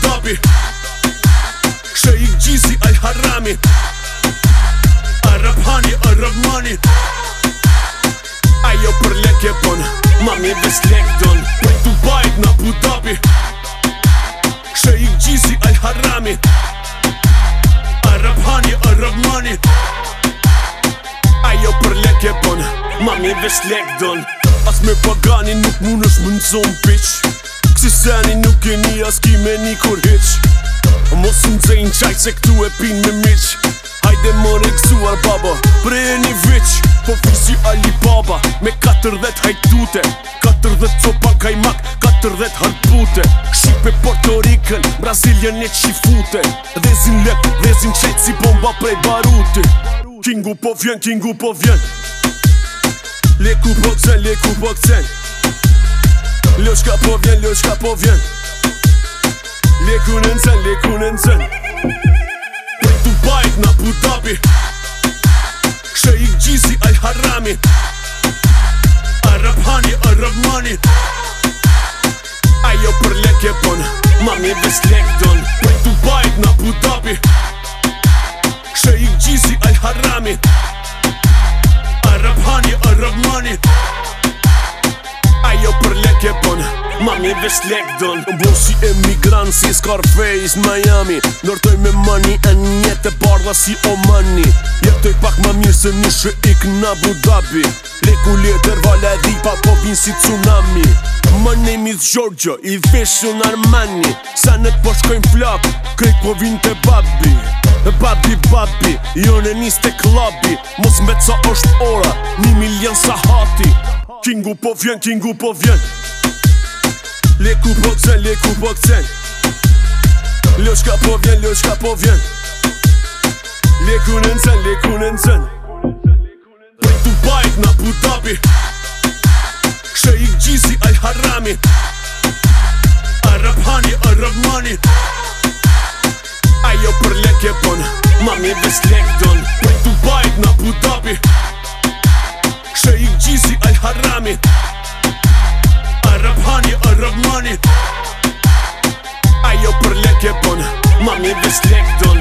tapi Shejik gjisi aj harami Arab hani, arab mani Ajo për leke bon, mami ves lek don Për Dubajt në Abu Dhabi Shejik gjisi aj harami Arab hani, arab mani Ajo për leke bon, mami ves lek don As me pagani nuk mund është më nëzom bitch Si seni nuk geni as ki një kur hiq Mos më dzejnë qaj se këtu e pinë me miq Hajde more këzuar baba, prej e një vyq Po fisi Baba, me 40 hajtute 40 copa kajmak, 40 harpute Shqipe Porto Rikën, Brazilian e qifute Vezin lep, vezin qejt si bomba prej baruti Kingu po vjen, kingu po vjen Leku po kcen, leku po Lëshka po vjen, lëshka po vjen Lekun e nëzën, lekun e nëzën Për Dubajt në Abu Dhabi Kshe i gjizi aj harami Arab hani, arab mani Ajo për lek bon Mami vës lek don Miami Vesh lek dën Në bëllë si emigrant si Scarface në Miami Nërtoj me money e njetë e bardha si o money Jetoj pak ma mirë se në shë ik në Abu Dhabi Leku leder vala e dhipa po vinë si tsunami Më nëjmë i i veshë në Armani Sa në të poshkojnë flak krejt po vinë të babi Babi, babi, jo në njës të klabi Mos me ca është ora, një milion sa hati Kingu po vjen, kingu po vjen Leku po kcen, leku po kcen Ljoshka po vjen, ljoshka po vjen Leku në nëcen, leku në nëcen Për Dubajt në Abu Dhabi Kshe i gjisi aj harami Arabhani, Arabmani arab mani Ajo për leke bon, mami vës lek don Për Dubajt në Abu Dhabi Kshe i gjisi aj harami grab money Ajo për lek e Mami vesh lek